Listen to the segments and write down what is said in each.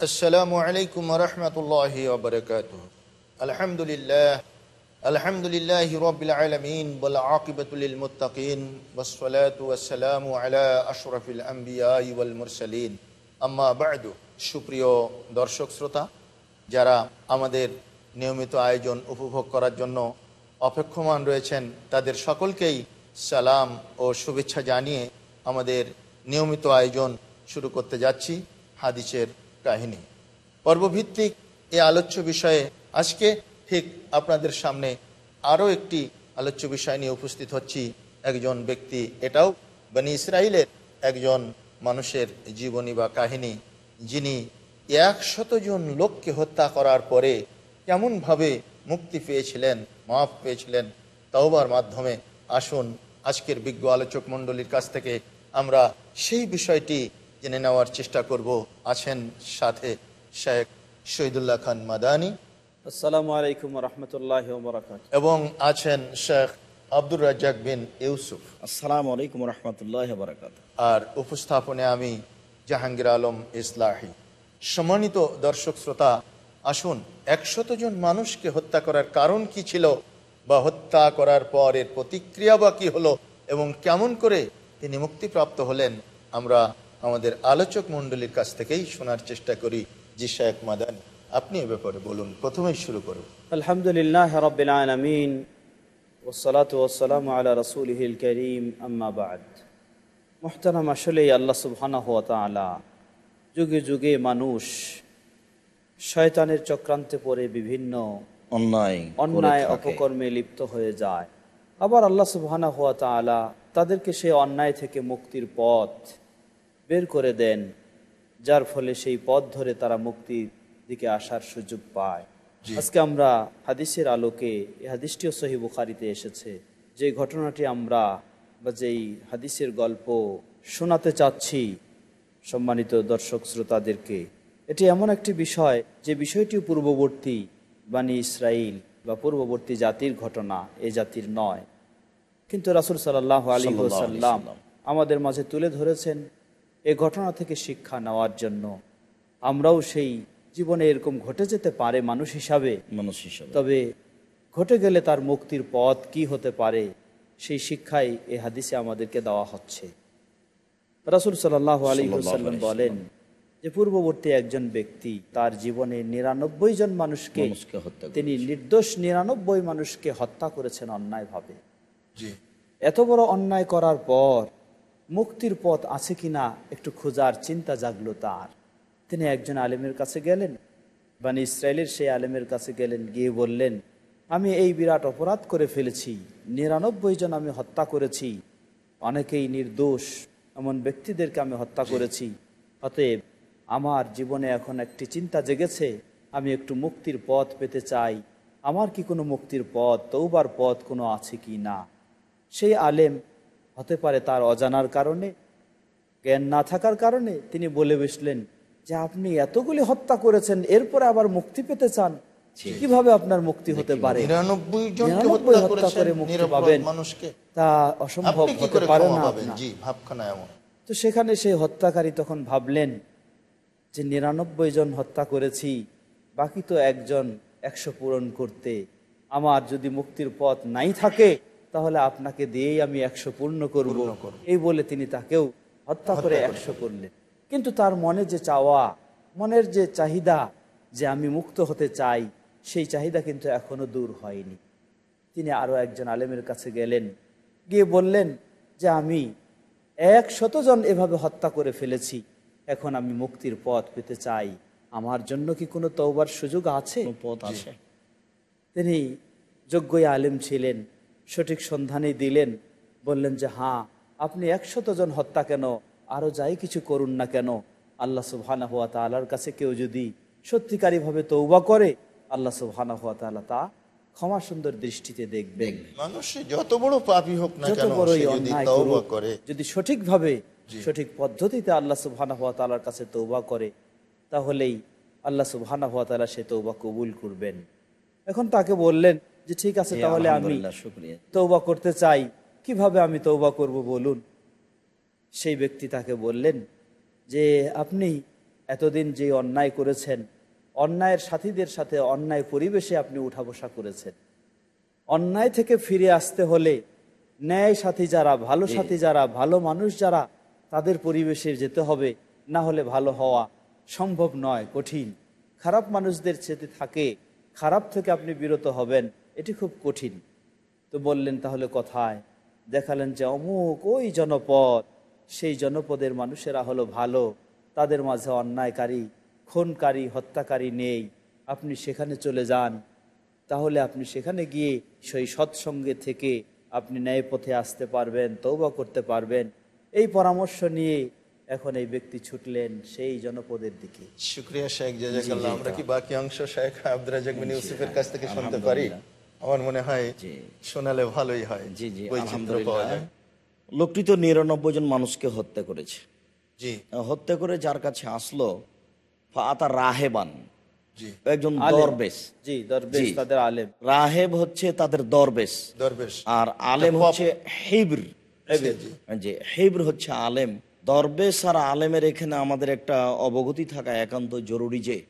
আসসালামু আলাইকুম রহমতুল্লাহ বরকাত আলহামদুলিল্লাহ আলহামদুলিল্লাহ রবিল আলমিন বল আকিবতুল মুতাকিন ওসলাতাম আলা আশরফিল আম্বিয়াল মুরসালিন। আম্মা বাদু। সুপ্রিয় দর্শক শ্রোতা, যারা আমাদের নিয়মিত আয়োজন উপভোগ করার জন্য অপেক্ষমান রয়েছেন, তাদের সকলকেই সালাম ও শুভেচ্ছা জানিয়ে আমাদের নিয়মিত আয়োজন শুরু করতে যাচ্ছি হাদিসের কাহিনী। পর্বভিত্তিক এই আলোচ্য বিষয়ে আজকে ঠিক আপনাদের সামনে আরও একটি আলোচ্য বিষয় নিয়ে উপস্থিত হচ্ছি। একজন ব্যক্তি এটাও বানি ইসরায়েলের একজন মানুষের জীবনী বা কাহিনী, যিনি একশত জন লোককে হত্যা করার পরে কেমনভাবে মুক্তি পেয়েছিলেন, মাফ পেয়েছিলেন, তাওবার মাধ্যমে আসুন আজকের বিজ্ঞ আলোচক মণ্ডলীর কাছ থেকে আমরা সেই বিষয়টি জেনে নেওয়ার চেষ্টা করব। আছেন সাথে শেখ শহীদুল্লাহ খান মাদানি। আসসালামু আলাইকুম রহমতুল্লাহ বরাকাত এবং আছেন শেখ আব্দুর রাজ্জাক বিন ইউসুফ। আসসালামু আলাইকুম রহমতুল্লাহ বরাকাত আর উপস্থাপনে আমি জাহাঙ্গীর আলম ইসলাহি। সম্মানিত দর্শক শ্রোতা আসুন একশত জন মানুষকে হত্যা করার কারণ কি ছিল বা হত্যা করার পর এর প্রতিক্রিয়া বা কি হলো এবং কেমন করে তিনি মুক্তিপ্রাপ্ত হলেন আমরা আমাদের আলোচক মণ্ডলীর কাছ থেকেই শোনার চেষ্টা করি। জি শেখ মাদান আপনি এ ব্যাপারে বলুন প্রথমেই শুরু করুন। আলহামদুলিল্লাহ রবিল আলমিন ওসলাত ওসালাম আলা রসুলহিল করিম আম্মা বাদ। মোহতারাম আসলেই আল্লাহ সুবহানা হাত তালা যুগে যুগে মানুষ শয়তানের চক্রান্তে পড়ে বিভিন্ন অন্যায় অন্যায় অপকর্মে লিপ্ত হয়ে যায়। আবার আল্লাহ সুবহানা হাত তালা তাদেরকে সেই অন্যায় থেকে মুক্তির পথ বের করে দেন যার ফলে সেই পথ ধরে তারা মুক্তির দিকে আসার সুযোগ পায়। আজকে আমরা হাদিসের আলোকে এই হাদিসটিও সহি বুখারিতে এসেছে। যে ঘটনাটি আমরা বা যেই হাদিসের গল্প শোনাতে চাচ্ছি সম্মানিত দর্শক শ্রোতাদেরকে এটি এমন একটি বিষয় যে বিষয়টি পূর্ববর্তী বাণী ইসরাইল বা পূর্ববর্তী জাতির ঘটনা এ জাতির নয়। কিন্তু রাসুল সাল্লাহ আলী সাল্লাম। আমাদের মাঝে তুলে ধরেছেন এ ঘটনা থেকে শিক্ষা নেওয়ার জন্য আমরাও সেই জীবনে এরকম ঘটে যেতে পারে মানুষ হিসাবে। মানুষ হিসাবে। তবে ঘটে গেলে তার মুক্তির পথ কি হতে পারে সেই শিক্ষাই এ হাদিসে আমাদেরকে দেওয়া হচ্ছে। রাসুল সাল্লাহ আলী সাল্লাম। বলেন যে পূর্ববর্তী একজন ব্যক্তি তার জীবনে নিরানব্বই জন মানুষকে তিনি নির্দোষ নিরানব্বই মানুষকে হত্যা করেছেন অন্যায়ভাবে। এত বড় অন্যায় করার পর মুক্তির পথ আছে কিনা একটু খোঁজার চিন্তা জাগলো তার। তিনি একজন আলেমের কাছে গেলেন, বানি ইসরায়েলের সেই আলেমের কাছে গেলেন, গিয়ে বললেন, আমি এই বিরাট অপরাধ করে ফেলেছি, নিরানব্বই জন আমি হত্যা করেছি, অনেকেই নির্দোষ, এমন ব্যক্তিদেরকে আমি হত্যা করেছি, অতএব আমার জীবনে এখন একটি চিন্তা জেগেছে, আমি একটু মুক্তির পথ পেতে চাই, আমার কি কোনো মুক্তির পথ তৌবার পথ কোনো আছে কি না সেই আলেম হতে পারে তার অজানার কারণে জ্ঞান না থাকার কারণে তিনি বলে বসলেন যে আপনি এতগুলি হত্যা করেছেন এরপরে আবার মুক্তি পেতে চান কীভাবে আপনার মুক্তি হতে পারে? হত্যা করে মুক্তি পাবেন। তা অসম্ভব হতে পারে না তো সেখানে সেই হত্যাকারী তখন ভাবলেন যে নিরানব্বই জন হত্যা করেছি বাকি তো একজন একশো পূরণ করতে। আমার যদি মুক্তির পথ নাই থাকে তাহলে আপনাকে দিয়েই আমি একশো পূর্ণ করব। এই বলে তিনি তাকেও হত্যা করে একশো করলেন। কিন্তু তার মনে যে চাওয়া মনের যে চাহিদা যে আমি মুক্ত হতে চাই সেই চাহিদা কিন্তু এখনও দূর হয়নি। তিনি আরও একজন আলেমের কাছে গেলেন গিয়ে বললেন যে আমি এক শতজন এভাবে হত্যা করে ফেলেছি। এখন আমি মুক্তির পথ পেতে চাই। আমার জন্য কি কোনো তৌবার সুযোগ আছে? পথ আছে। তিনি যোগ্যই আলেম ছিলেন। সঠিক সন্ধানে দিলেন। বললেন যে হ্যাঁ আপনি একশত জন হত্যা কেন? আরও যাই কিছু করুন না কেন? আল্লাহ সুবহানা হুয়া তালার কাছে কেউ যদি সত্যিকারীভাবে তৌবা করে আল্লাহ সুবহানা হুয়া তালা তা ক্ষমা সুন্দর দৃষ্টিতে দেখবেন। মানুষ যত বড় পাপী হোক না যত বড়ই যদি অন্যায় করে। যদি সঠিকভাবে সঠিক পদ্ধতিতে আল্লাহ সুবহানা হুয়া তালার কাছে তৌবা করে তাহলেই আল্লাহ সুবহানা হুয়া তালা সে তৌবা কবুল করবেন। এখন তাকে বললেন যে ঠিক আছে তাহলে আমি তৌবা করতে চাই। কীভাবে আমি তৌবা করব বলুন? সেই ব্যক্তি তাকে বললেন যে আপনি এতদিন যে অন্যায় করেছেন অন্যায়ের সাথীদের সাথে অন্যায় পরিবেশে আপনি উঠা বসা করেছেন। অন্যায় থেকে ফিরে আসতে হলে ন্যায় সাথী যারা ভালো সাথী যারা ভালো মানুষ যারা তাদের পরিবেশে যেতে হবে। না হলে ভালো হওয়া সম্ভব নয় কঠিন। খারাপ মানুষদের চেতে থাকে খারাপ থেকে আপনি বিরত হবেন। এটি খুব কঠিন। তো বললেন তাহলে কথায়? দেখালেন যে অমুক ওই জনপদ। সেই জনপদের মানুষেরা হলো ভালো। তাদের মাঝে অন্যায়কারী খুনকারী হত্যাকারী নেই। আপনি সেখানে চলে যান। তাহলে আপনি সেখানে গিয়ে সেই সৎসঙ্গে থেকে আপনি ন্যায় পথে আসতে পারবেন তৌবা করতে পারবেন। এই পরামর্শ নিয়ে এখন এই ব্যক্তি ছুটলেন সেই জনপদের দিকে। শুক্রিয়া শেখ জাজাকাল্লাহ। আমরা কি বাকি অংশ শেখ আব্দুর রাজাক ইউসুফের কাছ থেকে শুনতে পারি? আমার মনে হয় শোনালে ভালোই হয় জি জি আলহামদুলিল্লাহ। লোকটি তো নিরানব্বই জন মানুষকে হত্যা করেছে। জি। হত্যা করে যার কাছে আসলো ফাতা রাহেবান। একজন দরবেশ। জি দরবেশ তাদের আলেম। রাহেব হচ্ছে তাদের দরবেশ। দরবেশ। আর আলেম হচ্ছে হিব্র। জি, জি। হচ্ছে আলেম। দরবেশ আর আলেমের এখানে আমাদের একটা অবগতি থাকা একান্ত জরুরি যে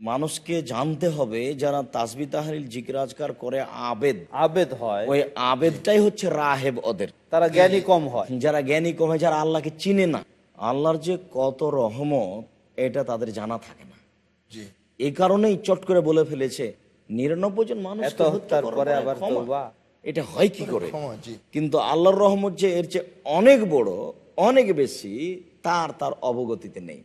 মানুষকে জানতে হবে যারা তাসবি তাহারিল জিকরাজকার করে আবেদ। আবেদ হয়। ওই আবেদটাই হচ্ছে রাহেব ওদের। তারা জ্ঞানী কম হয়। যারা জ্ঞানী কমে যারা আল্লাহকে চিনে না। আল্লাহর যে কত রহমত এটা তাদের জানা থাকে না। জি। এই কারণেই চট করে বলে ফেলেছে নিরানব্বই জন মানুষ। এটা হয় কি করে? কিন্তু আল্লাহর রহমত যে এর চেয়ে অনেক বড় অনেক বেশি তার তার অবগতিতে নেই।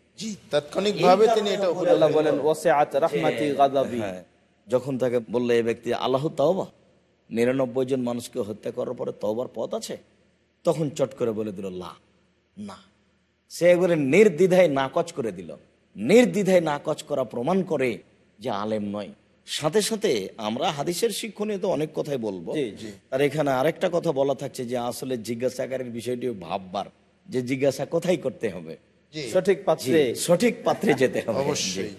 তিনি এটা উপলব্ধি আল্লাহ বলেন ওসিআত রাহমাতি গাদাবি হ্যাঁ। যখন তাকে বললে এই ব্যক্তি আল্লাহ তাওবা নিরানব্বই জন মানুষকে হত্যা করার পরে তওবার পথ আছে? তখন চট করে বলে দিল লা না। সে একবারে নির্দ্বিধায় নাকচ করে দিল। নির্দ্বিধায় নাকচ করা প্রমাণ করে যে আলেম নয়। সাথে সাথে আমরা হাদিসের শিক্ষণীয় তো অনেক কথাই বলব। আর এখানে আরেকটা কথা বলা থাকছে যে আসলে জিজ্ঞাসাকারের বিষয়টি ভাববার। যে জিজ্ঞাসা কোথায় করতে হবে? সঠিক পাত্রে। সঠিক পাত্রে যেতে হবে। অবশ্যই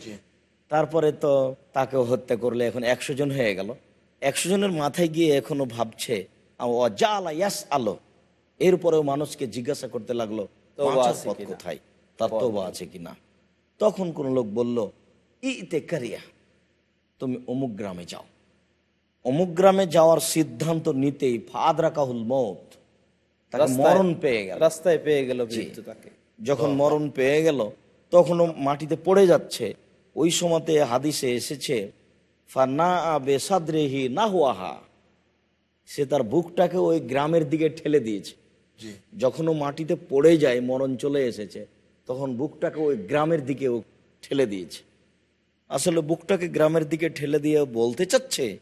তারপরে তো তাকে হত্যা করলে এখন একশো জন হয়ে গেল। একশো জনের মাথায় গিয়ে এখনও ভাবছে ইয়াস আলো এরপরেও মানুষকে জিজ্ঞাসা করতে লাগল? কোথায়? তার তোবা আছে কিনা? তখন কোন লোক বলল ইতে কারিয়া তুমি অমুক গ্রামে যাও। অমুক গ্রামে যাওয়ার সিদ্ধান্ত নিতেই ফাদ রাকাহুল মত মরণ পেয়ে গেল। রাস্তায় পেয়ে গেল তাকে। যখন মরণ পেয়ে গেল তখনও মাটিতে পড়ে যাচ্ছে। ওই সময়তে হাদিসে এসেছে না হুয়াহা সে তার বুকটাকে ওই গ্রামের দিকে ঠেলে দিয়েছে। যখন ও মাটিতে পড়ে যায় মরণ চলে এসেছে তখন বুকটাকে ওই গ্রামের দিকে ও ঠেলে দিয়েছে। আসলে বুকটাকে গ্রামের দিকে ঠেলে দিয়ে বলতে চাচ্ছে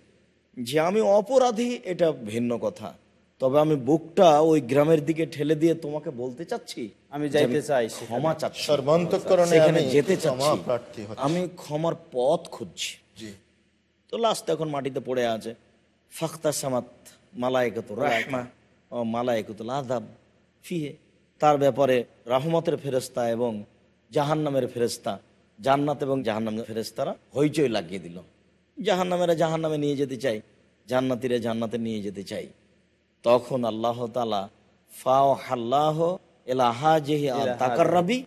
যে আমি অপরাধী এটা ভিন্ন কথা। তবে আমি বুকটা ওই গ্রামের দিকে ঠেলে দিয়ে তোমাকে বলতে চাচ্ছি আমি যাইতে চাই ক্ষমা চাচ্ছি। সেখানে যেতে চাচ্ছি। আমি ক্ষমার পথ খুঁজছি। তো লাস্ট এখন মাটিতে পড়ে আছে। ফাখতা সামাত মালায়কত রাহমা। ও মালায়কতুল আদাব ফিহে। তার ব্যাপারে রাহমতের ফেরেস্তা এবং জাহান্নামের ফেরেস্তা জান্নাত এবং জাহান্নামের ফেরেস্তারা হইচই লাগিয়ে দিল। জাহান্নামেরা জাহান্নামে নিয়ে যেতে চাই জান্নাতিরা জান্নাতে নিয়ে যেতে চাই তখন আল্লাহ তালা ফাও হাল্লাহ এলাহা জেহি তাকাররাবি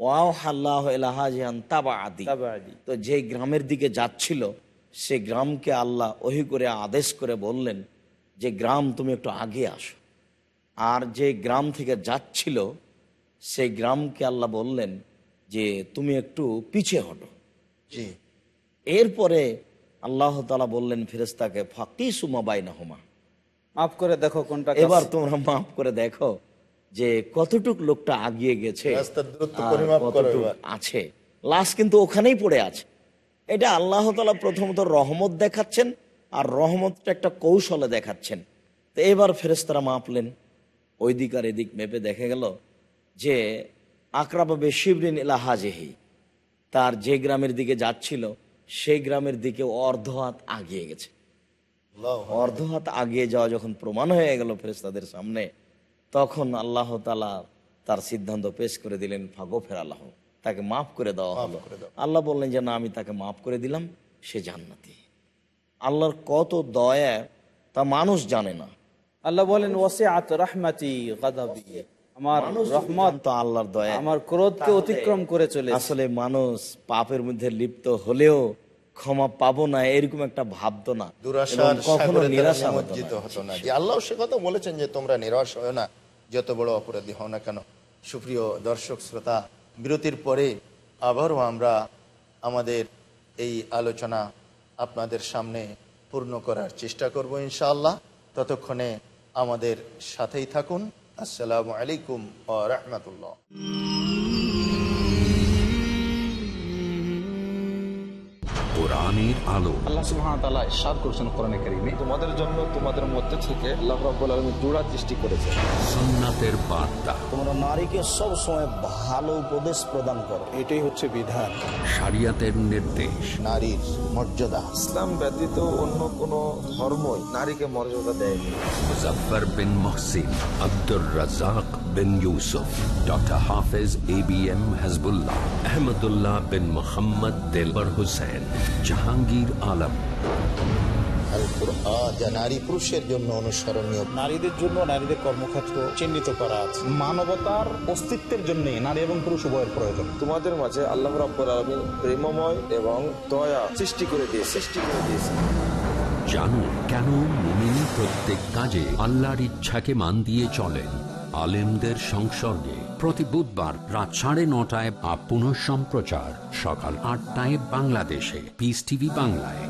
ওয়াও হাল্লাহ এলাহা জেহান তাবা আদি তো যে গ্রামের দিকে যাচ্ছিল সে গ্রামকে আল্লাহ ওহি করে আদেশ করে বললেন যে গ্রাম তুমি একটু আগে আসো। আর যে গ্রাম থেকে যাচ্ছিল সেই গ্রামকে আল্লাহ বললেন যে তুমি একটু পিছিয়ে হটো। জি। এরপরে আল্লাহ তালা বললেন ফেরেস্তাকে ফাঁকি সুমাবাই না হোমা মাফ করে দেখো কোনটা এবার তোমরা মাফ করে দেখো যে কতটুক লোকটা আগিয়ে গেছে। আছে। লাশ কিন্তু ওখানেই পড়ে আছে। এটা আল্লাহ তালা প্রথমত রহমত দেখাচ্ছেন আর রহমতটা একটা কৌশলে দেখাচ্ছেন। তো এবার ফেরেস্তারা মাপলেন ওই দিক আর এদিক মেপে দেখে গেল যে আকরাবাবে শিবরিন এলাহাজেহি তার যে গ্রামের দিকে যাচ্ছিল সেই গ্রামের দিকে অর্ধ হাত আগিয়ে গেছে। অর্ধ হাত আগিয়ে যাওয়া যখন প্রমাণ হয়ে গেল ফেরেস্তাদের সামনে তখন আল্লাহ তালা তার সিদ্ধান্ত পেশ করে দিলেন ফাগো ফের আল্লাহ। তাকে মাফ করে দেওয়া হলো। আল্লাহ বললেন যে না আমি তাকে মাফ করে দিলাম সে জান্নাতি। আল্লাহর কত দয়া তা মানুষ জানে না। আল্লাহ বলেন ওসে আত রাহমাতি গাদাবি। আমার রহমত তো আল্লাহর দয়া আমার ক্রোধকে অতিক্রম করে চলে আসলে মানুষ পাপের মধ্যে লিপ্ত হলেও ক্ষমা পাবো না এরকম একটা ভাবতো না কখনো নিরাশা হতো না। আল্লাহ সে কথা বলেছেন যে তোমরা নিরাশ হয় না যত বড় অপরাধী হও না কেন। সুপ্রিয় দর্শক শ্রোতা বিরতির পরে আবারও আমরা আমাদের এই আলোচনা আপনাদের সামনে পূর্ণ করার চেষ্টা করব ইনশাআল্লাহ। ততক্ষণে আমাদের সাথেই থাকুন। আসসালামু আলাইকুম ও রহমতুল্লাহ। কোরআনের আলো। আল্লাহ সুবহান তাআলা ইরশাদ করেছেন কোরআনে কারীমে। তোমাদের জন্য তোমাদের মধ্যে থেকে আল্লাহ রাব্বুল আলামিন জোড়া সৃষ্টি করেছে। সুন্নাতের বার্তা। তোমরা নারীকে সব সময় ভালো উপদেশ প্রদান করো। এটাই হচ্ছে বিধান। শরিয়াতের নির্দেশ। নারীর মর্যাদা। ইসলাম ব্যতীত অন্য কোন ধর্মই নারীকে মর্যাদা দেয়নি। Mujaffar bin Mohsin Abdur Razzak bin Yousuf doctor Hafez A B M Hasbullah Ahmadullah bin Mohammad Delwar Hossain Jahangir Alam. আল কুরআন যা নারী পুরুষের জন্য অনুসরণীয়। নারীদের জন্য নারীদের কর্মক্ষেত্র চিহ্নিত করা আছে। মানবতার অস্তিত্বের জন্য নারী এবং পুরুষ উভয়ের প্রয়োজন। তোমাদের মাঝে আল্লাহ রাব্বুল আলামিন প্রেমময় এবং দয়া সৃষ্টি করে দিয়ে সৃষ্টি করে দিয়েছে। জানুন কেন মুমিন প্রত্যেক কাজে আল্লাহর ইচ্ছাকে মান দিয়ে চলেন? আলেমদের সংসর্গে প্রতি বুধবার রাত সাড়ে নটায় পুনঃ সম্প্রচার সকাল আটটায় বাংলাদেশে। পিস টিভি বাংলায়।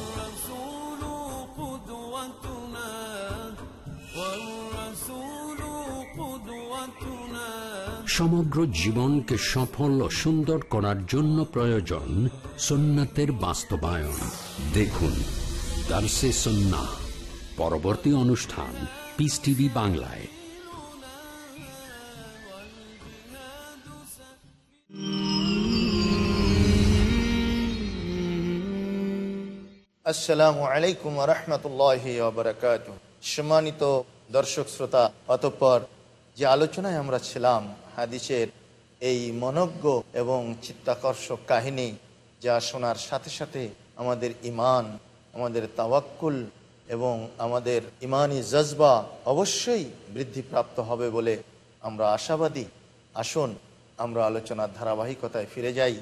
সমগ্র জীবনকে সফল ও সুন্দর করার জন্য প্রয়োজন সুন্নাতের বাস্তবায়ন। দেখুন, দার্সে সন্না পরবর্তী অনুষ্ঠান পিস টিভি বাংলায়। আসসালামু আলাইকুম রহমতুল্লাহ সম্মানিত দর্শক, শ্রোতা, অতঃপর যে আলোচনায় আমরা ছিলাম, হাদিসের এই মনজ্ঞ এবং চিত্তাকর্ষক কাহিনী যা শোনার সাথে সাথে আমাদের ইমান আমাদের তাওয়াক্কুল এবং আমাদের ইমানি জজবা অবশ্যই বৃদ্ধিপ্রাপ্ত হবে বলে আমরা আশাবাদী। আসুন, আমরা আলোচনার ধারাবাহিকতায় ফিরে যাই।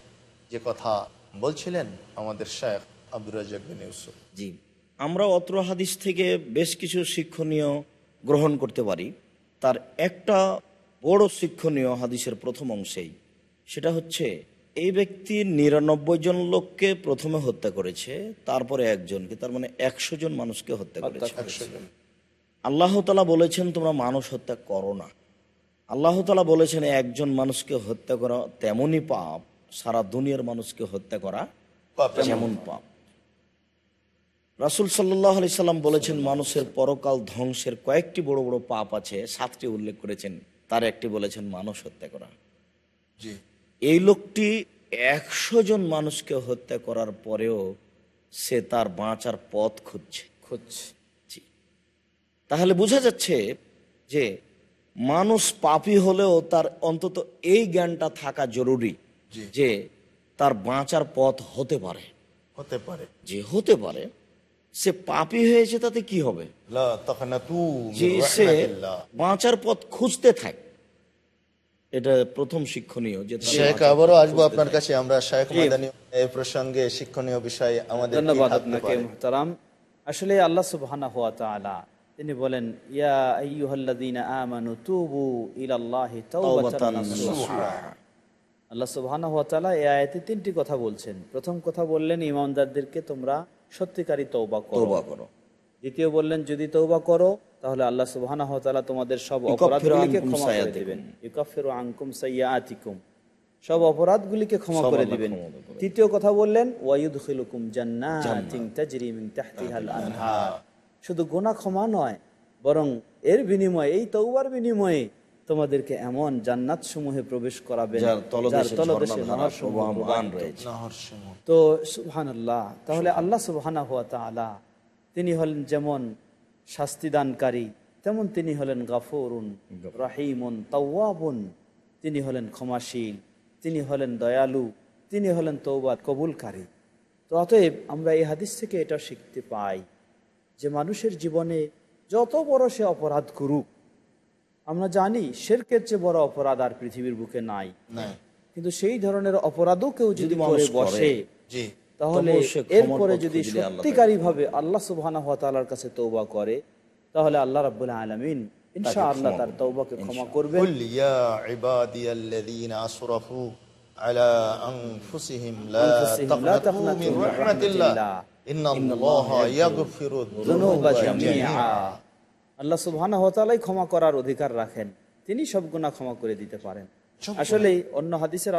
যে কথা বলছিলেন আমাদের শেখ আব্দুর রাজাক ইউসুফ। জি, আমরা অত্র হাদিস থেকে বেশ কিছু শিক্ষণীয় গ্রহণ করতে পারি। তার একটা বড় শিক্ষণীয় হাদিসের প্রথম অংশেই। সেটা হচ্ছে এই ব্যক্তি নিরানব্বই জন লোককে প্রথমে হত্যা করেছে তারপরে একজনকে তার মানে একশো জন মানুষকে হত্যা করেছে। আল্লাহ তালা বলেছেন তোমরা মানুষ হত্যা করো না। আল্লাহ তালা বলেছেন একজন মানুষকে হত্যা করা তেমনই পাপ সারা দুনিয়ার মানুষকে হত্যা করা যেমন পাপ। রাসুল সাল্লাহ আলি সাল্লাম বলেছেন মানুষের পরকাল ধ্বংসের কয়েকটি বড় বড় পাপ আছে সাতটি উল্লেখ করেছেন। তার একটি বলেছেন মানুষ হত্যা করা। এই লোকটি একশো জন মানুষকে হত্যা করার পরেও সে তার বাঁচার পথ খুঁজছে। খুঁজছে। জি। তাহলে বোঝা যাচ্ছে যে মানুষ পাপী হলেও তার অন্তত এই জ্ঞানটা থাকা জরুরি যে তার বাঁচার পথ হতে পারে। হতে পারে। যে হতে পারে। সে পাপি হয়েছে তাতে কি হবে? যে সে বাঁচার পথ খুঁজতে থাকে। এটা প্রথম শিক্ষণীয় যে শেখ আবারও আসব আপনার কাছে। আমরা শেখ মাদানী এই প্রসঙ্গে শিক্ষণীয় বিষয় আমাদের ধন্যবাদ আপনাকে? আসলে আল্লাহ সুবহানাহু ওয়া তাআলা তিনি বলেন ইয়া আইয়ুহাল্লাযীনা আমানু তুবু ইলাল্লাহি তাওবাতান তাওবাতান নাসুহা। আল্লাহ সুবহানাহু ওয়া তাআলা এই আয়াতে তিনটি কথা বলছেন। প্রথম কথা বললেন ইমানদারদেরকে তোমরা সত্যিকারী তওবা করো। তওবা করো। দ্বিতীয় বললেন যদি তওবা করো তাহলে আল্লাহ সুবহানাহু ওয়া তাআলা তোমাদের সব অপরাধগুলিকে ক্ষমা করে। দিবেন। ইউকাফিরু আনকুম সাইয়্যাতিকুম সব অপরাধগুলিকে ক্ষমা করে দিবেন। তৃতীয় কথা বললেন ওয়ায়ুদখিলুকুম জান্নাতিন তাজরি মিন তাহতিহাল আনহার। শুধু গুনাহ ক্ষমা নয় বরং এর বিনিময়ে এই তওবার বিনিময়ে তোমাদেরকে এমন জান্নাত সমূহে প্রবেশ করাবে। তো সুবহানাল্লাহ তাহলে আল্লাহ সুবহানাহু ওয়া তাআলা তিনি হলেন যেমন শাস্তিদানকারী তেমন তিনি হলেন গাফুরুন রাহিমুন তাওয়াবুন। তিনি হলেন ক্ষমাশীল তিনি হলেন দয়ালু তিনি হলেন তৌবা কবুলকারী। তো অতএব আমরা এই হাদিস থেকে এটা শিখতে পাই যে মানুষের জীবনে যত বড় সে অপরাধ করুক আমরা জানি শেরকের চেয়ে বড় অপরাধ আর পৃথিবীর বুকে নাই। কিন্তু সেই ধরনের অপরাধও কেউ যদি বসে তাহলে এরপরে যদি সত্যিকারী ভাবে আল্লাহ সুবাহর কাছে তৌবা করে তাহলে আল্লাহ রাবুল্লাহ আলমিন ইনশাআল্লাহ তার তৌবাকে ক্ষমা করবে আল্লাহ সুবহানাহু ওয়া তাআলাই ক্ষমা করার অধিকার রাখেন। তিনি সব গুনাহ ক্ষমা করে দিতে পারেন। আসলে অন্য হাদিসের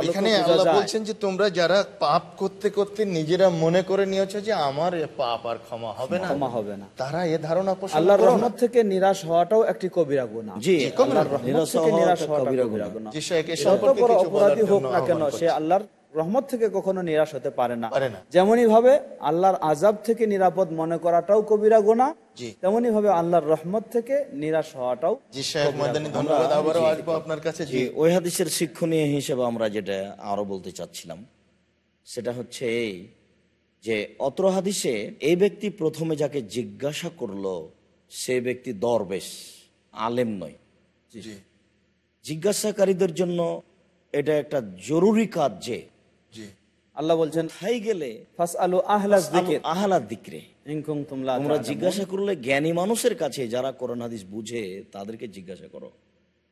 বলছেন যে তোমরা যারা পাপ করতে করতে নিজেরা মনে করে নিয়েছো যে আমার পাপ আর ক্ষমা হবে না। ক্ষমা হবে না। তারা এ ধারণা পোষণ আল্লাহর রহমত থেকে নিরাশ হওয়াটাও একটি কবিরা গুনাহ। জি আল্লাহর রহমত থেকে নিরাশ হওয়াটা কবিরা গুনাহ। যে সে একে সম্পর্কে কিছু অপরাধী হোক না কেন সে আল্লাহর রহমত থেকে কখনো নিরাশ হতে পারে না। যেমনই ভাবে আল্লাহর আজাব থেকে নিরাপদ মনে করাটাও কবিরা গোনা জি। তেমনি ভাবে আল্লাহর রহমত থেকে নিরাশ হওয়াটাও আপনার কাছে। ওই হাদিসের শিক্ষণীয় হিসেবে আমরা যেটা আরও বলতে চাচ্ছিলাম সেটা হচ্ছে এই যে অত্র হাদিসে এই ব্যক্তি প্রথমে যাকে জিজ্ঞাসা করল সে ব্যক্তি দরবেশ আলেম নয়। জিজ্ঞাসাকারীদের জন্য এটা একটা জরুরি কাজ যে আল্লাহ বলছেন খাই গেলে ফাস আলু আহলাস দিকে আহলাদ দিকরে ইনকুম তুমলা তোমরা জিজ্ঞাসা করলে জ্ঞানী মানুষের কাছে যারা কোরআন হাদিস বুঝে তাদেরকে জিজ্ঞাসা করো।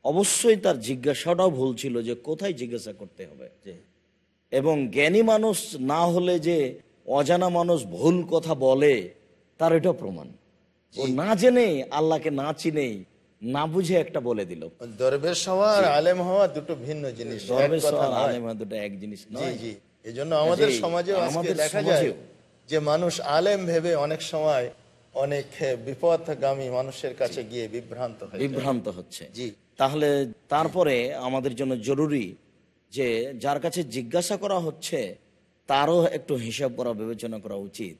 অবশ্যই তার জিজ্ঞাসাটাও ভুল ছিল যে কোথায় জিজ্ঞাসা করতে হবে। এবং জ্ঞানী মানুষ না হলে যে অজানা মানুষ ভুল কথা বলে তার এটা প্রমাণ। ও না জেনে আল্লাহকে না চিনেই না বুঝে একটা বলে দিল। দরবেশ হওয়া আর আলেম হওয়া দুটো ভিন্ন জিনিস এক দরবেশ নয়। আলেম দুটো এক জিনিস জি নয়। জি এই জন্য আমাদের সমাজেও আজকে দেখা যায় যে মানুষ আলেম ভেবে অনেক সময় অনেক বিপদগামী মানুষের কাছে গিয়ে বিভ্রান্ত বিভ্রান্ত হচ্ছে। জি। তাহলে তারপরে আমাদের জন্য জরুরি যে যার কাছে জিজ্ঞাসা করা হচ্ছে তারও একটু হিসাব করা বিবেচনা করা উচিত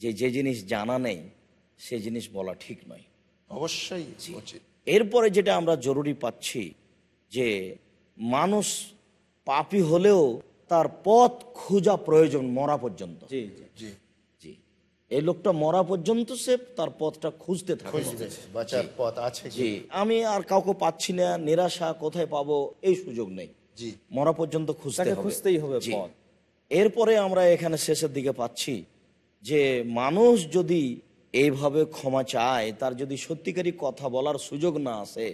যে যে জিনিস জানা নেই সে জিনিস বলা ঠিক নয়। অবশ্যই উচিত। এরপরে যেটা আমরা জরুরি পাচ্ছি যে মানুষ পাপী হলেও তার পথ খোঁজা প্রয়োজন মরা পর্যন্ত। জি জি জি। জি। এই লোকটা মরা পর্যন্ত সে তার পথটা খুঁজতে থাকে। খুঁজতেছে বাঁচার পথ আছে কি? জি। আমি আর কাউকে পাচ্ছি না নিরাশা কোথায় পাবো এই সুযোগ নেই। জি। মরা পর্যন্ত খুঁজতে হবে। খুঁজতেই হবে পথ। এরপরে আমরা এখানে শেষের দিকে পাচ্ছি যে মানুষ যদি এইভাবে ক্ষমা চায় তার যদি সত্যিকারী কথা বলার সুযোগ না আসে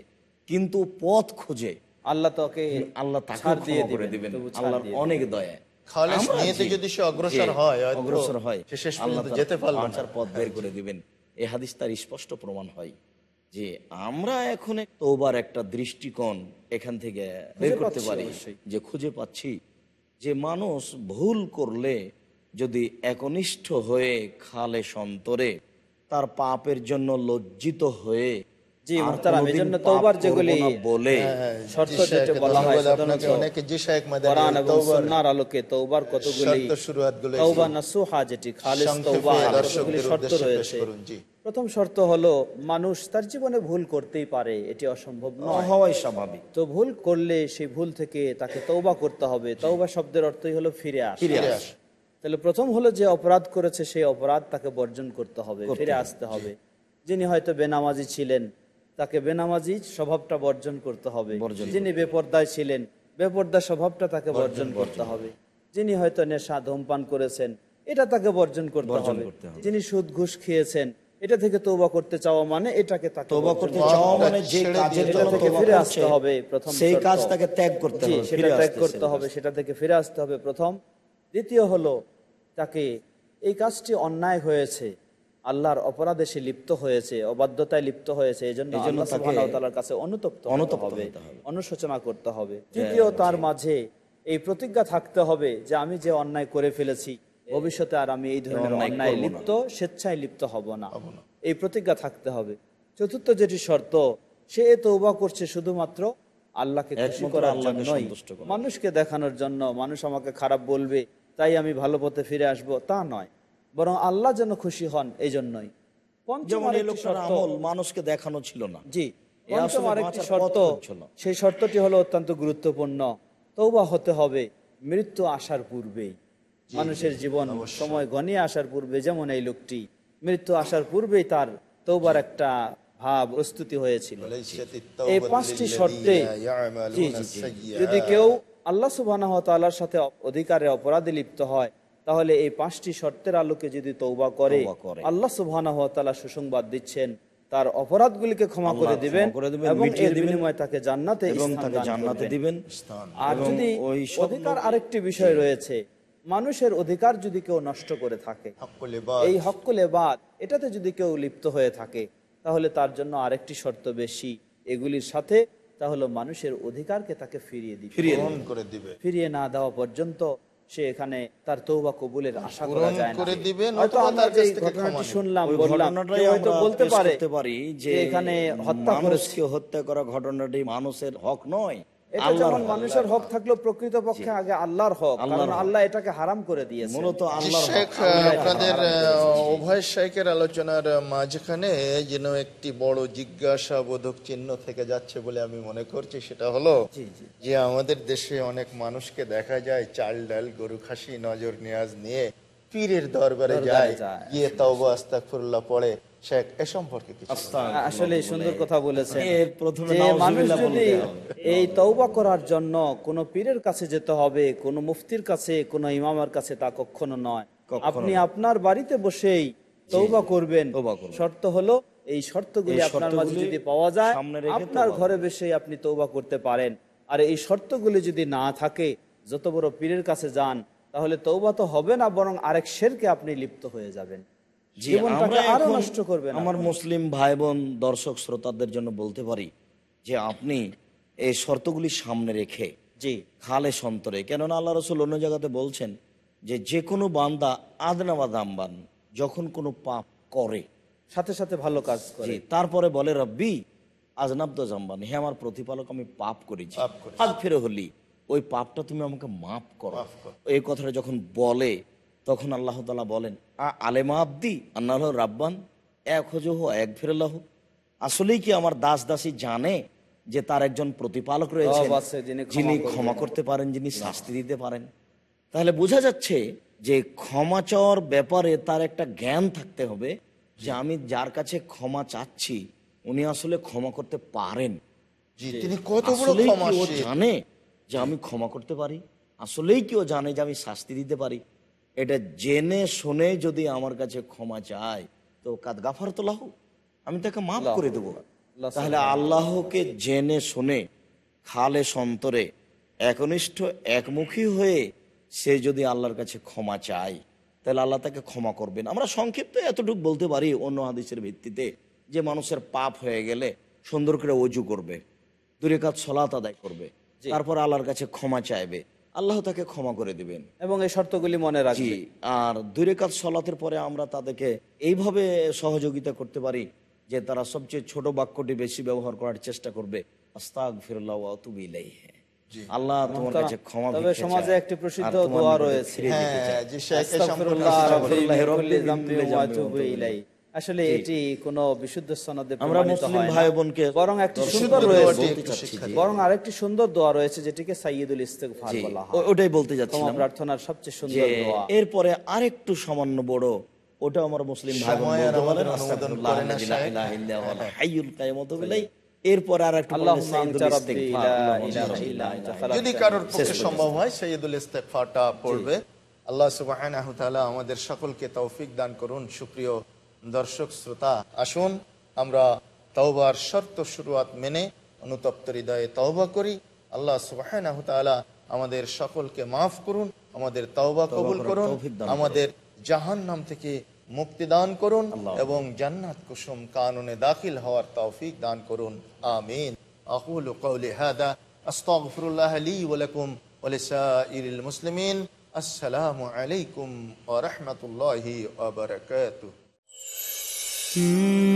কিন্তু পথ খুঁজে আল্লাহ তোকে আল্লাহ তাকে দিয়ে করে দিবেন, আল্লাহর অনেক দয়া। যদি সে অগ্রসর হয়, অগ্রসর হয় সে শেষ আল্লাহ পর্যন্ত যেতে পারবে না। পথ বের করে দিবেন। এই হাদিস তার স্পষ্ট প্রমাণ হয় যে আমরা এখন তোবার একটা দৃষ্টিকোণ এখান থেকে বের করতে পারি যে খুঁজে পাচ্ছি যে মানুষ ভুল করলে যদি একনিষ্ঠ হয়ে খালে সন্তরে তার পাপের জন্য লজ্জিত হয়ে জি, মুহতারাম, কোনোদিন এজন্য তওবার যেগুলি, বলে হ্যাঁ, শর্ত যেটা বলা হয় সাধারণত অনেকে জি শায়েখ মাদানী কোরআন এবং সুন্নাহর আলোকে তওবার কতগুলি শর্ত শুরুয়াতগুলো তওবা নাসুহা যেটি খালিস তওবা কতগুলি শর্ত রয়েছে। প্রথম শর্ত হলো মানুষ তার জীবনে ভুল করতেই পারে এটি অসম্ভব নয়। হওয়াই স্বাভাবিক। তো ভুল করলে সেই ভুল থেকে তাকে তওবা করতে হবে। তওবা শব্দের অর্থই হলো ফিরে আসা। ফিরে আস। তাহলে প্রথম হলো যে অপরাধ করেছে সেই অপরাধ তাকে বর্জন করতে হবে ফিরে আসতে হবে। যিনি হয়তো বেনামাজি ছিলেন তাকে বেনামাজি স্বভাবটা বর্জন করতে হবে। যিনি বেপর্দায় ছিলেন বেপর্দা স্বভাবটা তাকে বর্জন করতে হবে। যিনি হয়তো নেশা ধূমপান করেছেন এটা তাকে বর্জন করতে হবে। যিনি সুদ ঘুষ খেয়েছেন এটা থেকে তৌবা করতে চাওয়া মানে এটাকে করতে চাওয়া মানে যে ছেড়ে কাজের জন্য থেকে ফিরে আসতে হবে প্রথম সেই কাজ তাকে ত্যাগ করতে হবে সেটা ত্যাগ করতে হবে সেটা থেকে ফিরে আসতে হবে প্রথম। দ্বিতীয় হলো তাকে এই কাজটি অন্যায় হয়েছে। আল্লাহর অপরাধে সে লিপ্ত হয়েছে অবাধ্যতায় লিপ্ত হয়েছে এই জন্য আল্লাহ কাছে অনুতপ্ত অনুতপ্ত হবে অনুশোচনা করতে হবে। তৃতীয় তার মাঝে এই প্রতিজ্ঞা থাকতে হবে যে আমি যে অন্যায় করে ফেলেছি ভবিষ্যতে আর আমি এই ধরনের অন্যায়। লিপ্ত স্বেচ্ছায় লিপ্ত হব না। এই প্রতিজ্ঞা থাকতে হবে। চতুর্থ যেটি শর্ত সে এ তৌবা করছে শুধুমাত্র আল্লাহকে খুশি করার জন্যই। মানুষকে দেখানোর জন্য মানুষ আমাকে খারাপ বলবে তাই আমি ভালো পথে ফিরে আসব তা নয়। বরং আল্লাহ যেন খুশি হন এই জন্যই আমল মানুষকে দেখানো ছিল না। জি পঞ্চম আরেকটি শর্ত। সেই শর্তটি হলো অত্যন্ত গুরুত্বপূর্ণ। তৌবা হতে হবে মৃত্যু আসার পূর্বেই। মানুষের জীবন সময় গনিয়ে আসার পূর্বে যেমন এই লোকটি মৃত্যু আসার পূর্বেই তার তৌবার একটা ভাব প্রস্তুতি হয়েছিল। এই পাঁচটি শর্তে। যদি কেউ আল্লাহ সুবাহ সাথে অধিকারে অপরাধে লিপ্ত হয় তাহলে এই পাঁচটি শর্তের আলোকে যদি তৌবা করে আল্লাহ সুবাহ সুসংবাদ দিচ্ছেন তার অপরাধগুলিকে ক্ষমা করে দিবেন এবং এর বিনিময়ে তাকে জান্নাতে এবং তাকে জান্নাতে দিবেন। আর যদি ওই অধিকার আরেকটি বিষয় রয়েছে মানুষের অধিকার যদি কেউ নষ্ট করে থাকে এই হকুলে বাদ এটাতে যদি কেউ লিপ্ত হয়ে থাকে তাহলে তার জন্য আরেকটি শর্ত বেশি। এগুলির সাথে তাহলে মানুষের অধিকারকে তাকে ফিরিয়ে দিবে। ফিরিয়ে না দেওয়া পর্যন্ত সে এখানে তার তৌবা কবুলের আশা করা যায় না। করে দিবেন হয়তো আমরা যে ঘটনাটি শুনলাম বললাম হয়তো বলতে পারে যে যে এখানে হত্যা করে হত্যা করা ঘটনাটি মানুষের হক নয়। এটা যেমন মানুষের হক থাকলেও প্রকৃত পক্ষে আগে আল্লাহর হক। কারণ আল্লাহ এটাকে হারাম করে দিয়েছে। মূলত জি, আল্লাহর হক। শেখ আপনাদের হারাম করে আহ, উভয় শেখের আলোচনার মাঝখানে যেন একটি বড় জিজ্ঞাসা বোধক চিহ্ন থেকে যাচ্ছে বলে আমি মনে করছি সেটা হলো যে আমাদের দেশে অনেক মানুষকে দেখা যায় চাল ডাল গরু খাসি নজর নিয়াজ নিয়ে পীরের দরবারে যায়। গিয়ে তাওবা আস্তাগফিরুল্লাহ পড়ে। শেখ এ সম্পর্কে কিছু আসলে সুন্দর কথা বলেছেন। এর প্রথমে যে নাউজুবিল্লাহ মানুষ যদি এই তওবা করার জন্য কোন পীরের কাছে যেতে হবে কোন মুফতির কাছে কোন ইমামের কাছে তা কখনো নয়। আপনি আপনার বাড়িতে বসেই তৌবা করবেন। শর্ত হলো এই শর্তগুলি আপনার মাঝে যদি পাওয়া যায় আপনার ঘরে বসেই আপনি তৌবা করতে পারেন। আর এই শর্তগুলি যদি না থাকে যত বড় পীরের কাছে যান তাহলে তৌবা তো হবে না বরং আরেক শেরকে আপনি লিপ্ত হয়ে যাবেন। জীবনটাকে আরও নষ্ট করবেন আমার মুসলিম ভাই বোন দর্শক শ্রোতাদের জন্য বলতে পারি যে আপনি এই শর্তগুলি সামনে রেখে জি। খালে সন্তরে কেননা আল্লাহ রসুল অন্য জায়গাতে বলছেন যে যে কোনো বান্দা আদনাবা দামবান যখন কোনো পাপ করে সাথে সাথে ভালো কাজ করে। তারপরে বলে রব্বি আজনাব্দ জাম্বান হে আমার প্রতিপালক আমি পাপ করেছি। পাপ করেছি। আজ ফেরে হলি ওই পাপটা তুমি আমাকে মাফ করো। এই কথাটা যখন বলে তখন আল্লাহ তালা বলেন আ আলেমা আব্দি আন্নাহ রাব্বান এক হজহ এক ফেরলাহ আসলেই কি আমার দাস দাসী জানে যে তার একজন প্রতিপালক রয়েছে যিনি ক্ষমা করতে পারেন যিনি শাস্তি দিতে পারেন? তাহলে বোঝা যাচ্ছে যে ক্ষমা চাওয়ার ব্যাপারে তার একটা জ্ঞান থাকতে হবে যে আমি যার কাছে ক্ষমা চাচ্ছি উনি আসলে ক্ষমা করতে পারেন। তিনি কত জানে যে আমি ক্ষমা করতে পারি? আসলেই কেউ জানে যে আমি শাস্তি দিতে পারি? এটা জেনে শুনে যদি আমার কাছে ক্ষমা চায় তো কাদ গাফার তো লাহু আমি তাকে মাফ করে দেবো। তাহলে আল্লাহকে জেনে শুনে খালে সন্তরে একনিষ্ঠ একমুখী হয়ে সে যদি আল্লাহর কাছে ক্ষমা চায় তাহলে আল্লাহ তাকে ক্ষমা করবেন। আমরা সংক্ষিপ্ত এতটুকু বলতে পারি অন্য হাদিসের ভিত্তিতে যে মানুষের পাপ হয়ে গেলে সুন্দর করে অজু করবে দূরে কাজ সলাত আদায় করবে তারপর আল্লাহর কাছে ক্ষমা চাইবে। আল্লাহ তাকে ক্ষমা করে দিবেন। এবং এই শর্তগুলি মনে জি রাখবে। আর দূরে কাজ সলাতের পরে আমরা তাদেরকে এইভাবে সহযোগিতা করতে পারি যে তারা সবচেয়ে ছোট বাক্যটি বেশি ব্যবহার করার চেষ্টা করবে। আস্তাক ফিরল্লাহ তুমি আল্লাহ তোমার কাছে ক্ষমা তবে সমাজে চাই। একটি প্রসিদ্ধ দোয়া রয়েছে। আসলে এটি কোনো বিশুদ্ধ সনদে আমরা মুসলিম না। ভাই বোনকে বরং একটি সুন্দর রয়েছে বলতে চাচ্ছি জি। বরং আরেকটি সুন্দর দোয়া রয়েছে যেটিকে ইস্তেগফার বলা হয়। ওটাই বলতে যাচ্ছিলাম। প্রার্থনার সবচেয়ে সুন্দর দোয়া। এরপরে আরেকটু সামান্য বড় ওটা আমার মুসলিম ভাই বোন। এরপরে আর একটু। যদি কারোর পক্ষে সম্ভব হয় সৈয়দুল ইস্তেকফারটা পড়বে। আল্লাহ সুবহানাহু তাআলা আমাদের সকলকে তৌফিক দান করুন সুপ্রিয় দর্শক শ্রোতা আসুন আমরা তওবার শর্ত শুরুয়াত মেনে অনুতপ্ত হৃদয়ে তওবা করি। আল্লাহ তাআলা আমাদের সকলকে মাফ করুন আমাদের তওবা কবুল করুন। আমাদের জাহান্নাম থেকে মুক্তি দান করুন এবং জান্নাত কুসুম কানুনে দাখিল হওয়ার তৌফিক দান করুন। আমিন। আকুলু কওলি হাদা আস্তাগফিরুল্লাহ লি ওয়া লাকুম ওয়া লিসাইরিল মুসলিমিন। আসসালামু আলাইকুম ওয়া রাহমাতুল্লাহি ওয়া বারাকাতুহু। Hmm.